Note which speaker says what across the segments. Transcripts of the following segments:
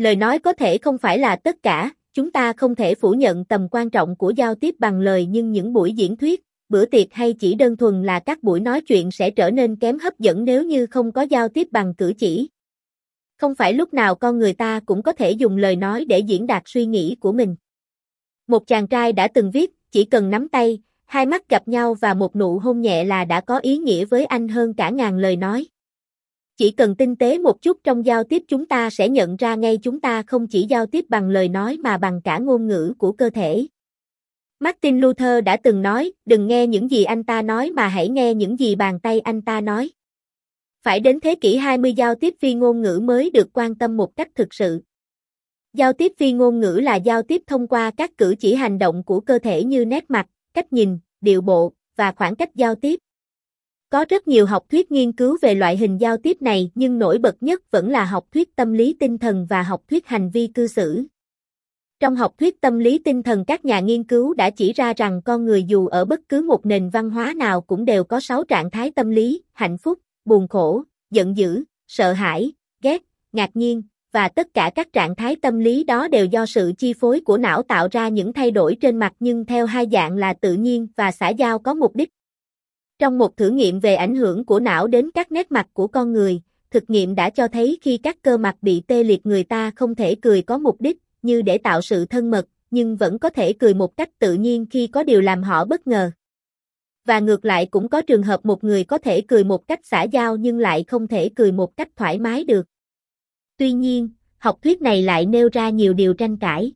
Speaker 1: Lời nói có thể không phải là tất cả, chúng ta không thể phủ nhận tầm quan trọng của giao tiếp bằng lời nhưng những buổi diễn thuyết, bữa tiệc hay chỉ đơn thuần là các buổi nói chuyện sẽ trở nên kém hấp dẫn nếu như không có giao tiếp bằng cử chỉ. Không phải lúc nào con người ta cũng có thể dùng lời nói để diễn đạt suy nghĩ của mình. Một chàng trai đã từng viết, chỉ cần nắm tay, hai mắt gặp nhau và một nụ hôn nhẹ là đã có ý nghĩa với anh hơn cả ngàn lời nói. Chỉ cần tinh tế một chút trong giao tiếp chúng ta sẽ nhận ra ngay chúng ta không chỉ giao tiếp bằng lời nói mà bằng cả ngôn ngữ của cơ thể. Martin Luther đã từng nói, đừng nghe những gì anh ta nói mà hãy nghe những gì bàn tay anh ta nói. Phải đến thế kỷ 20 giao tiếp phi ngôn ngữ mới được quan tâm một cách thực sự. Giao tiếp phi ngôn ngữ là giao tiếp thông qua các cử chỉ hành động của cơ thể như nét mặt, cách nhìn, điệu bộ, và khoảng cách giao tiếp. Có rất nhiều học thuyết nghiên cứu về loại hình giao tiếp này nhưng nổi bật nhất vẫn là học thuyết tâm lý tinh thần và học thuyết hành vi cư xử. Trong học thuyết tâm lý tinh thần các nhà nghiên cứu đã chỉ ra rằng con người dù ở bất cứ một nền văn hóa nào cũng đều có 6 trạng thái tâm lý, hạnh phúc, buồn khổ, giận dữ, sợ hãi, ghét, ngạc nhiên, và tất cả các trạng thái tâm lý đó đều do sự chi phối của não tạo ra những thay đổi trên mặt nhưng theo hai dạng là tự nhiên và xã giao có mục đích. Trong một thử nghiệm về ảnh hưởng của não đến các nét mặt của con người, thực nghiệm đã cho thấy khi các cơ mặt bị tê liệt người ta không thể cười có mục đích, như để tạo sự thân mật, nhưng vẫn có thể cười một cách tự nhiên khi có điều làm họ bất ngờ. Và ngược lại cũng có trường hợp một người có thể cười một cách xã giao nhưng lại không thể cười một cách thoải mái được. Tuy nhiên, học thuyết này lại nêu ra nhiều điều tranh cãi.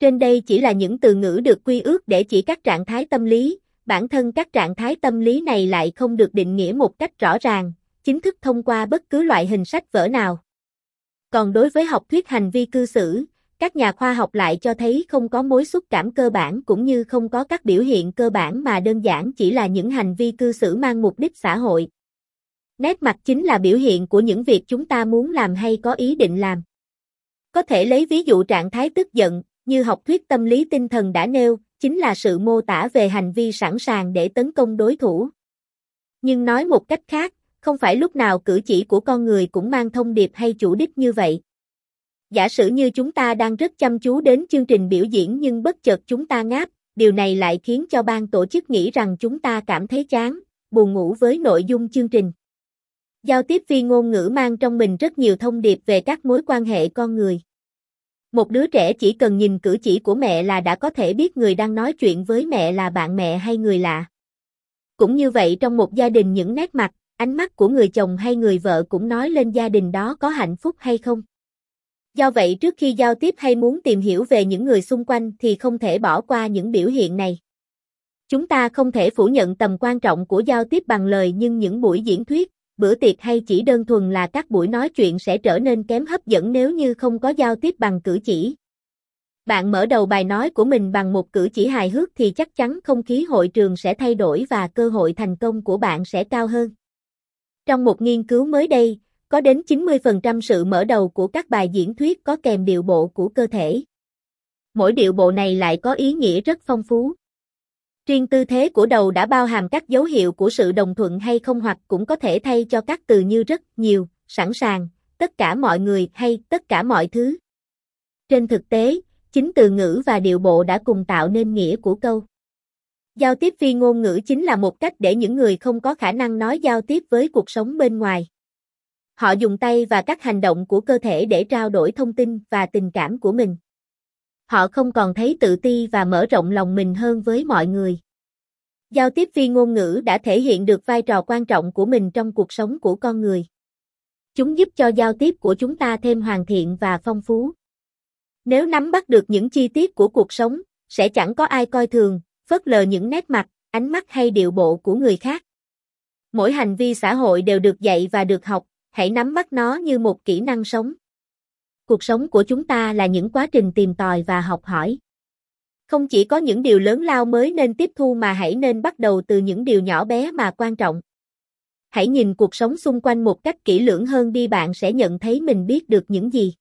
Speaker 1: Trên đây chỉ là những từ ngữ được quy ước để chỉ các trạng thái tâm lý, bản thân các trạng thái tâm lý này lại không được định nghĩa một cách rõ ràng, chính thức thông qua bất cứ loại hình sách vở nào. Còn đối với học thuyết hành vi cư xử, các nhà khoa học lại cho thấy không có mối xúc cảm cơ bản cũng như không có các biểu hiện cơ bản mà đơn giản chỉ là những hành vi cư xử mang mục đích xã hội. Nét mặt chính là biểu hiện của những việc chúng ta muốn làm hay có ý định làm. Có thể lấy ví dụ trạng thái tức giận, như học thuyết tâm lý tinh thần đã nêu, chính là sự mô tả về hành vi sẵn sàng để tấn công đối thủ. Nhưng nói một cách khác, không phải lúc nào cử chỉ của con người cũng mang thông điệp hay chủ đích như vậy. Giả sử như chúng ta đang rất chăm chú đến chương trình biểu diễn nhưng bất chợt chúng ta ngáp, điều này lại khiến cho ban tổ chức nghĩ rằng chúng ta cảm thấy chán, buồn ngủ với nội dung chương trình. Giao tiếp phi ngôn ngữ mang trong mình rất nhiều thông điệp về các mối quan hệ con người. Một đứa trẻ chỉ cần nhìn cử chỉ của mẹ là đã có thể biết người đang nói chuyện với mẹ là bạn mẹ hay người lạ. Cũng như vậy trong một gia đình những nét mặt, ánh mắt của người chồng hay người vợ cũng nói lên gia đình đó có hạnh phúc hay không. Do vậy trước khi giao tiếp hay muốn tìm hiểu về những người xung quanh thì không thể bỏ qua những biểu hiện này. Chúng ta không thể phủ nhận tầm quan trọng của giao tiếp bằng lời nhưng những buổi diễn thuyết, bữa tiệc hay chỉ đơn thuần là các buổi nói chuyện sẽ trở nên kém hấp dẫn nếu như không có giao tiếp bằng cử chỉ. Bạn mở đầu bài nói của mình bằng một cử chỉ hài hước thì chắc chắn không khí hội trường sẽ thay đổi và cơ hội thành công của bạn sẽ cao hơn. Trong một nghiên cứu mới đây, có đến 90% sự mở đầu của các bài diễn thuyết có kèm điệu bộ của cơ thể. Mỗi điệu bộ này lại có ý nghĩa rất phong phú. Riêng tư thế của đầu đã bao hàm các dấu hiệu của sự đồng thuận hay không hoặc cũng có thể thay cho các từ như rất, nhiều, sẵn sàng, tất cả mọi người hay tất cả mọi thứ. Trên thực tế, chính từ ngữ và điệu bộ đã cùng tạo nên nghĩa của câu. Giao tiếp phi ngôn ngữ chính là một cách để những người không có khả năng nói giao tiếp với cuộc sống bên ngoài. Họ dùng tay và các hành động của cơ thể để trao đổi thông tin và tình cảm của mình. Họ không còn thấy tự ti và mở rộng lòng mình hơn với mọi người. Giao tiếp phi ngôn ngữ đã thể hiện được vai trò quan trọng của mình trong cuộc sống của con người. Chúng giúp cho giao tiếp của chúng ta thêm hoàn thiện và phong phú. Nếu nắm bắt được những chi tiết của cuộc sống, sẽ chẳng có ai coi thường, phớt lờ những nét mặt, ánh mắt hay điệu bộ của người khác. Mỗi hành vi xã hội đều được dạy và được học, hãy nắm bắt nó như một kỹ năng sống. Cuộc sống của chúng ta là những quá trình tìm tòi và học hỏi. Không chỉ có những điều lớn lao mới nên tiếp thu mà hãy nên bắt đầu từ những điều nhỏ bé mà quan trọng. Hãy nhìn cuộc sống xung quanh một cách kỹ lưỡng hơn đi bạn sẽ nhận thấy mình biết được những gì.